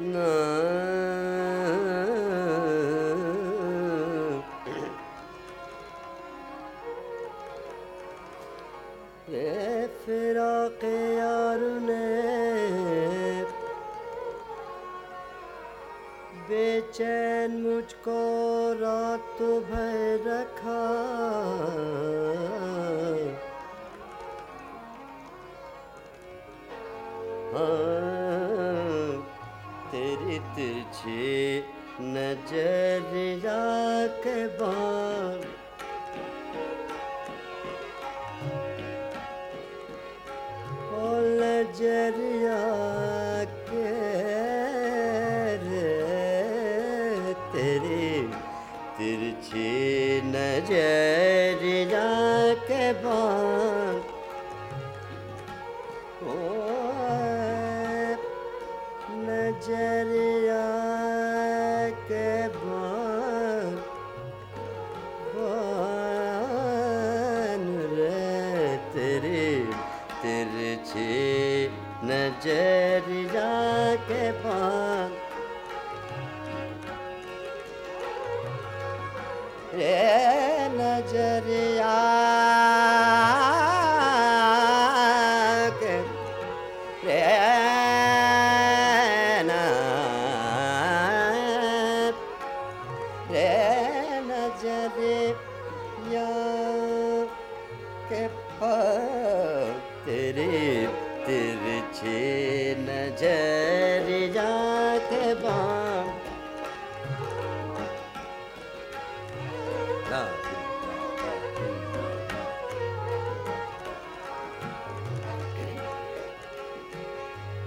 嗯。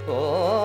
Oh.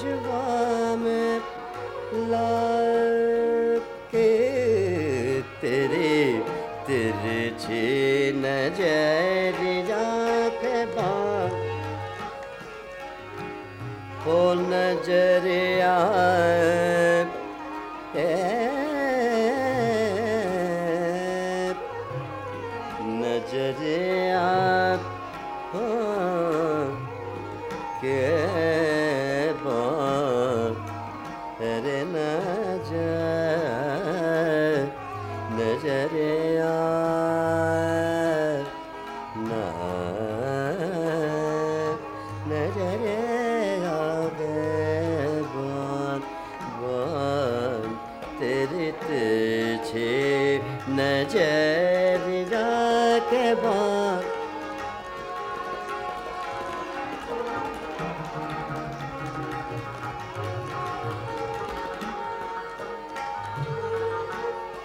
अजवा में तेरे तेरे छे नज़र जाख बा नज़र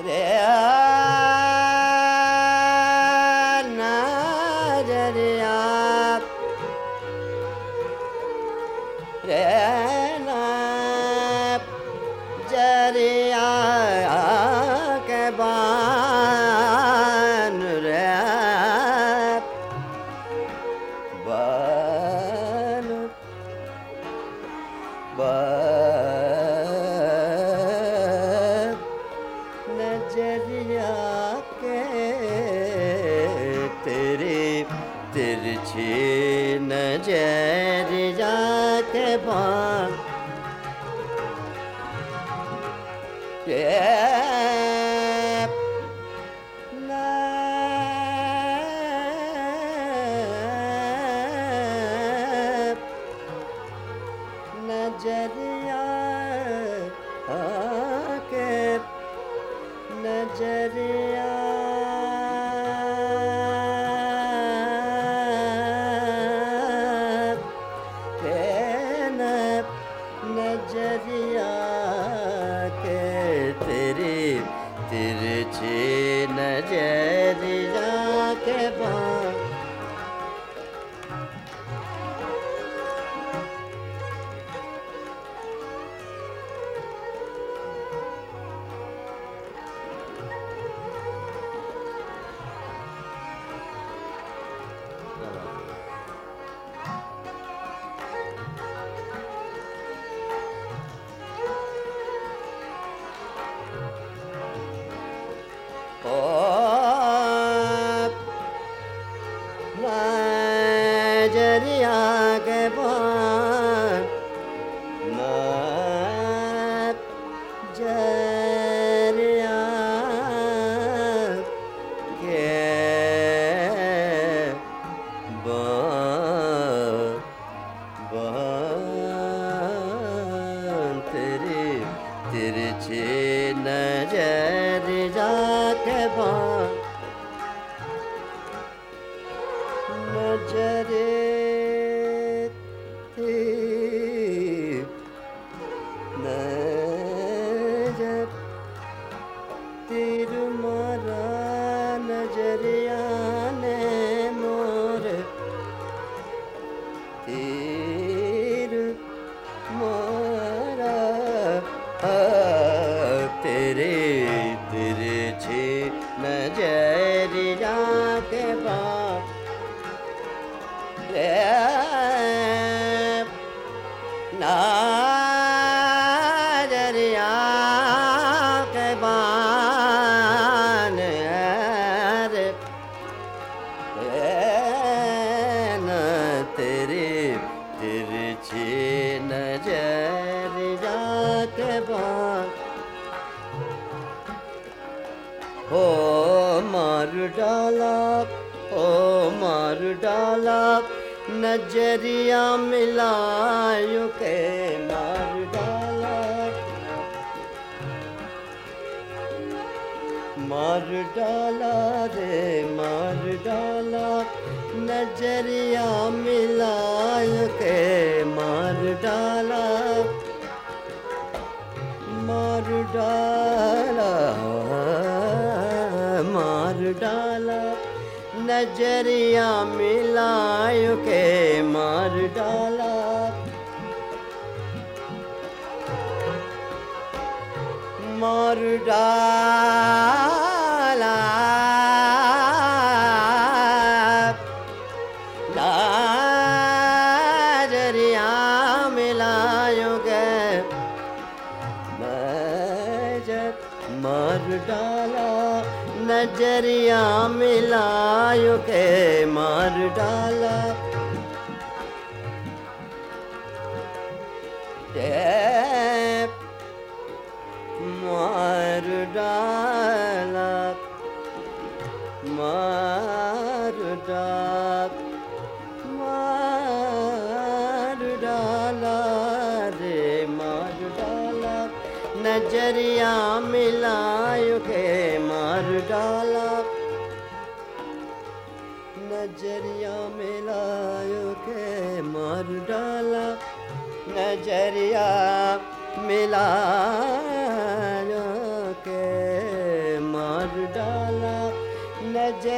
Yeah.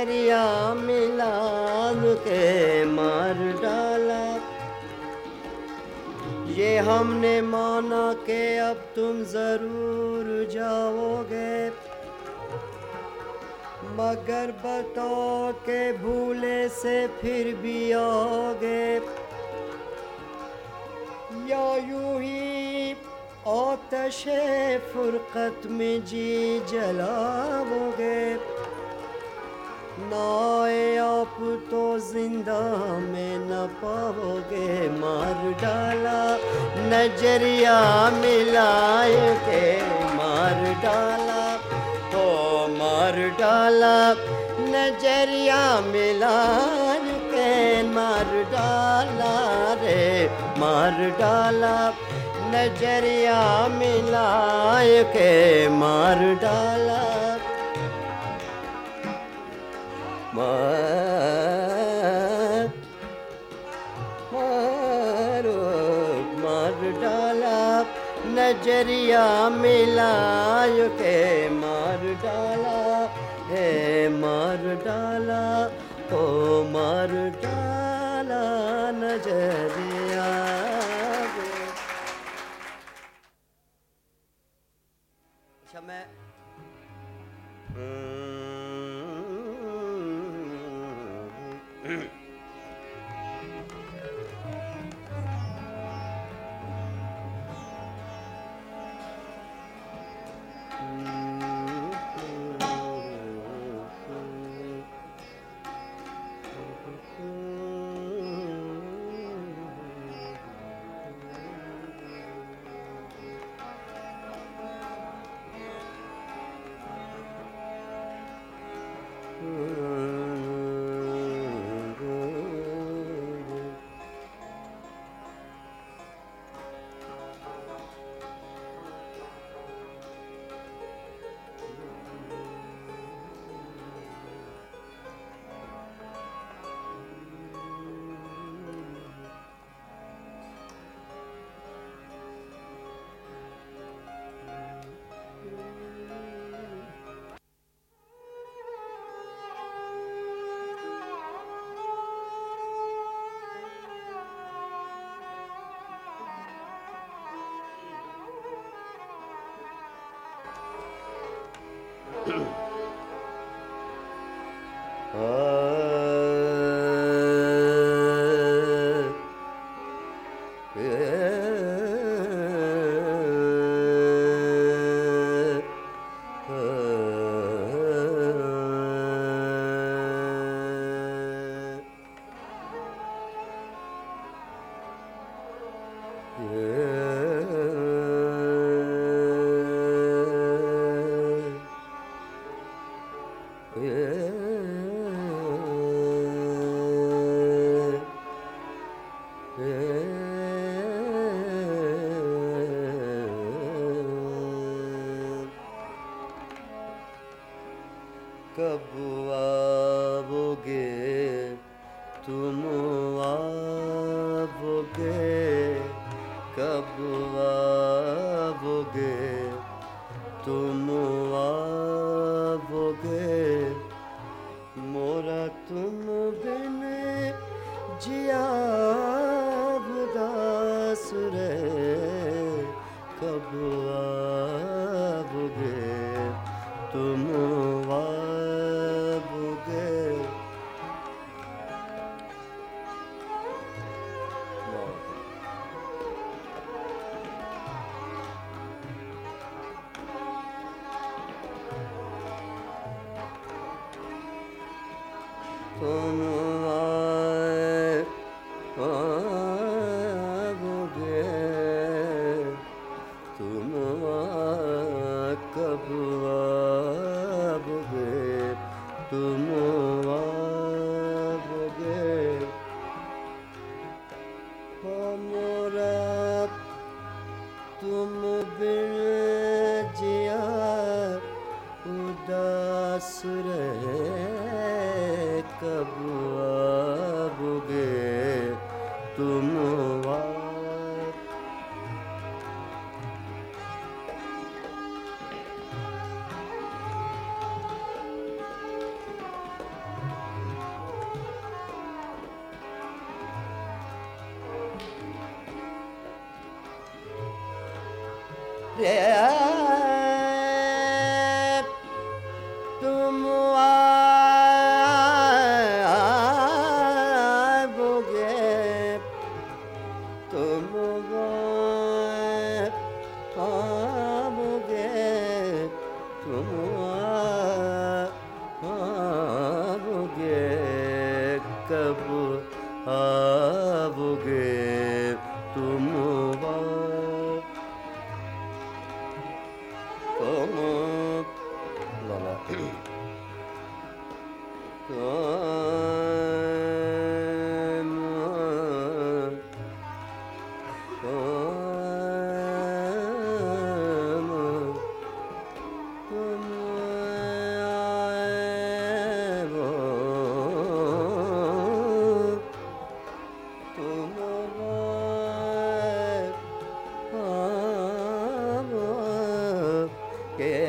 दरिया मिलाद के मार डाला। ये हमने माना के अब तुम ज़रूर जाओगे। मगर बताओ के भूले से फिर भी आओगे। या यू ही आतश फुरकत में जी जलाओगे। आप तो ज़िंदा में न पाओगे। मार डाला, नज़रिया मिलाए के मार डाला। तो मार डाला, नज़रिया मिलान के मार डाला रे। मार डाला, नज़रिया मिलाए के मार डाला। डाला नजरिया मिलाय के मार डाला है मार डाला ओ मार डाला नजरिया Yeah. Oh no. Yeah. que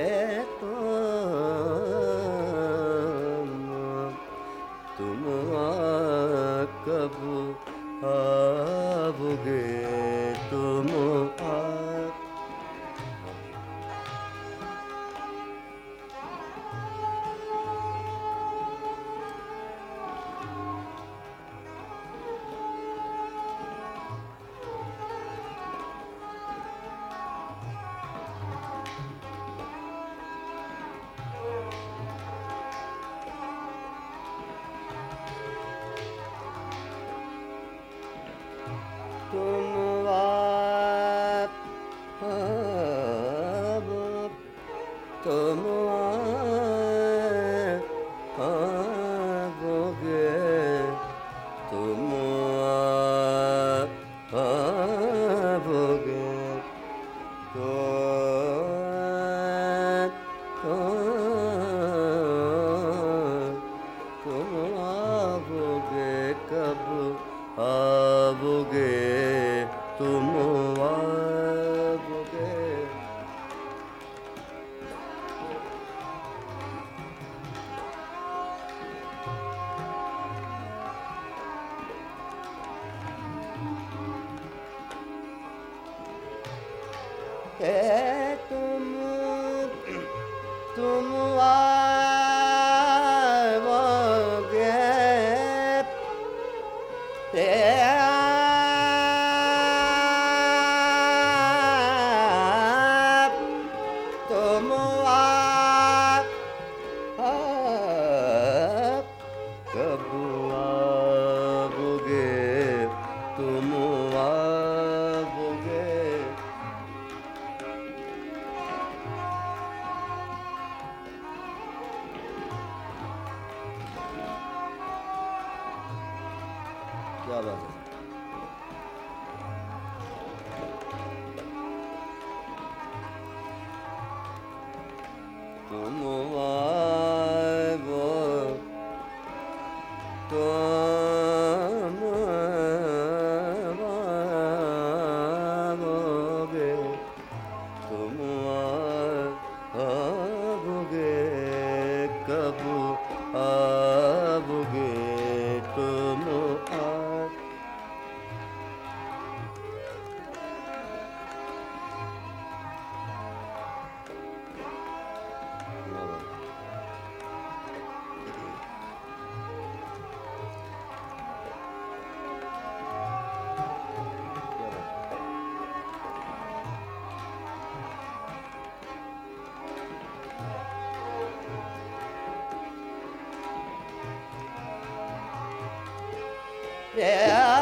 要不要这 Yeah.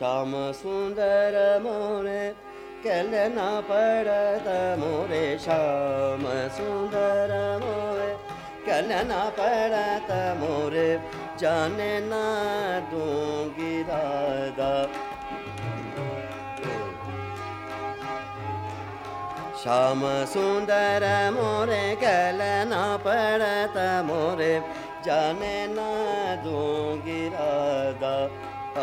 Shyam सुंदर मोरे कहना पड़त मोरे। श्याम सुंदर मोरे कहना पड़त मोरे। जाने ना दूँगी दादा। श्याम सुंदर मोरे गलना पड़त मोरे। जाने ना दूँगी राधा आ,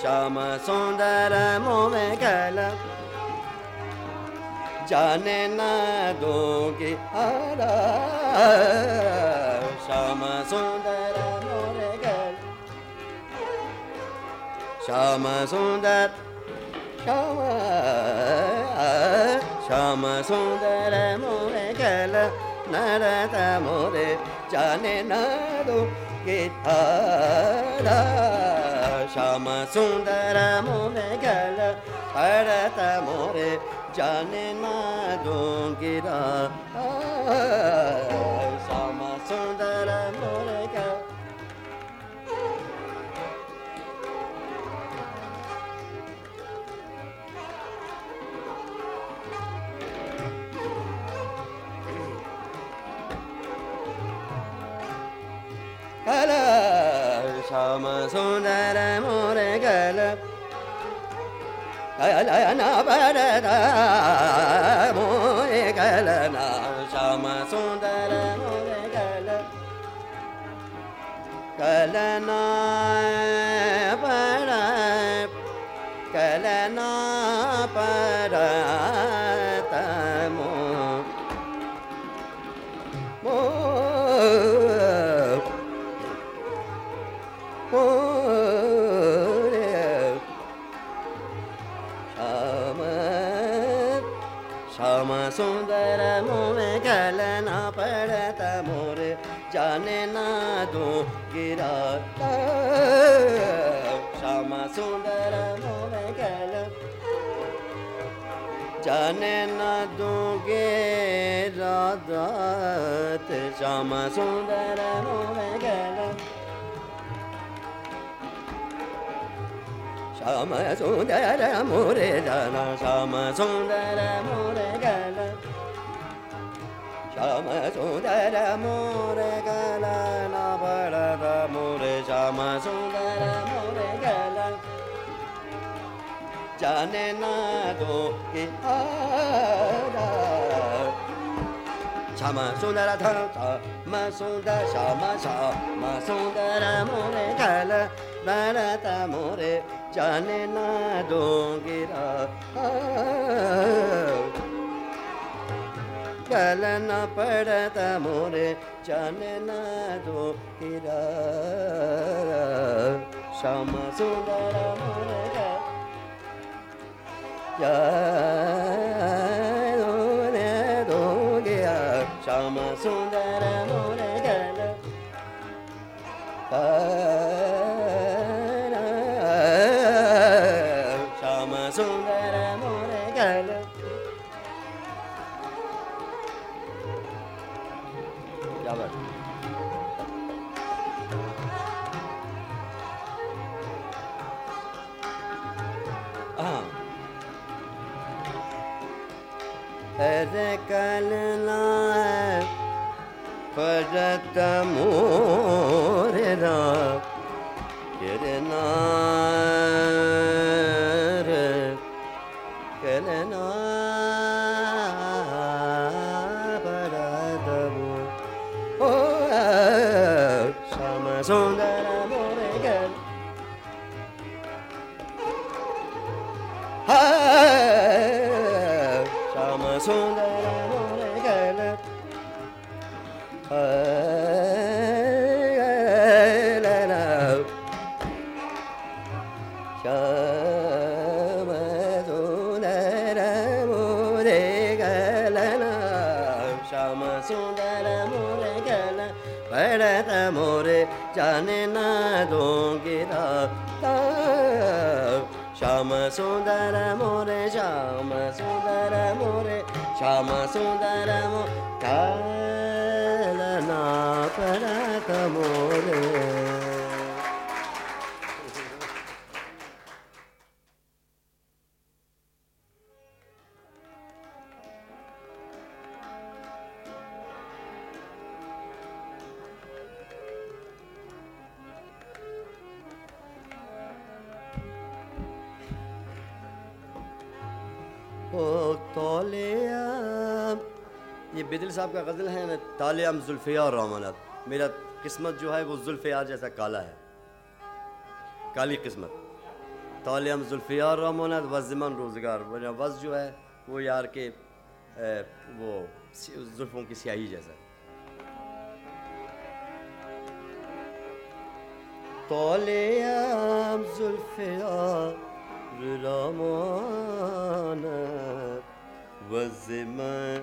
श्याम सुन्दर मो गल। जनादोगी आरा शाम श्याम गल। शम श्यान्दर मुं गल। नरद मोरे जाने नादु गीतारा श्याम सुन्दर मुने भरत मोरे जाने जनमाद गिर। सुन्दर मोरे गलक कलना भरदा मोरेलना शा सुन्दर मोरे कलना सुन्दरमुरगलं जाने न गे श्यार श्याम सुन्दर मोरे जना शर श्याम मोरेन्दर जाने ना दो कि श्याम सुंदर ध श्याम सुंदर श्याम सुंदर मोरे गल भरत मोरे जाने ना दूंगिरा कल न पड़त मोरे जाने ना दूंगिरा श्याम सुंदर मोरे जाने Shama Sundara Muragala Shama Sundara Muragala करना परतमो रामसुन्दरमुरगन भरतमुरे मोरे न दोङ्गिरा जाने नाम सुन्दर मोरे श्यार मोरे श्यार मो काल ना मोरे बिदल साहब का गज़ल है तालियाम जुल्फ़िया और रामानत मेरा किस्मत जो है वो जुल्फ़ियार जैसा काला है। काली किस्मत। तालियाम जुल्फ़िया और रामानत वज़मन रोज़गार। वज़ जो है वो यार के वो जुल्फ़ों की स्याही जैसा तालियाम जुल्फ़िया रामानत वज़मन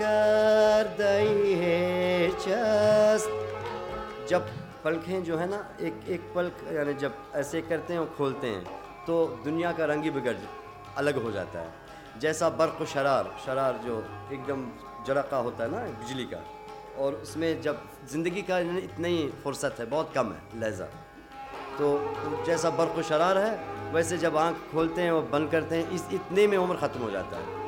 कर है चस्त। जब पलखें जो है ना, एक एक पलक, यानी जब ऐसे करते हैं और खोलते हैं तो दुनिया का रंगी बिगड़, अलग हो जाता है। जैसा बर्क़ शरार शरार जो एकदम जड़का होता है ना, बिजली का, और उसमें जब ज़िंदगी का इतनी ही फुर्सत है, बहुत कम है, लहजा। तो जैसा बर्क़ शरार है, वैसे जब आँख खोलते हैं और बंद करते हैं, इस, इतने में उम्र ख़त्म हो जाता है।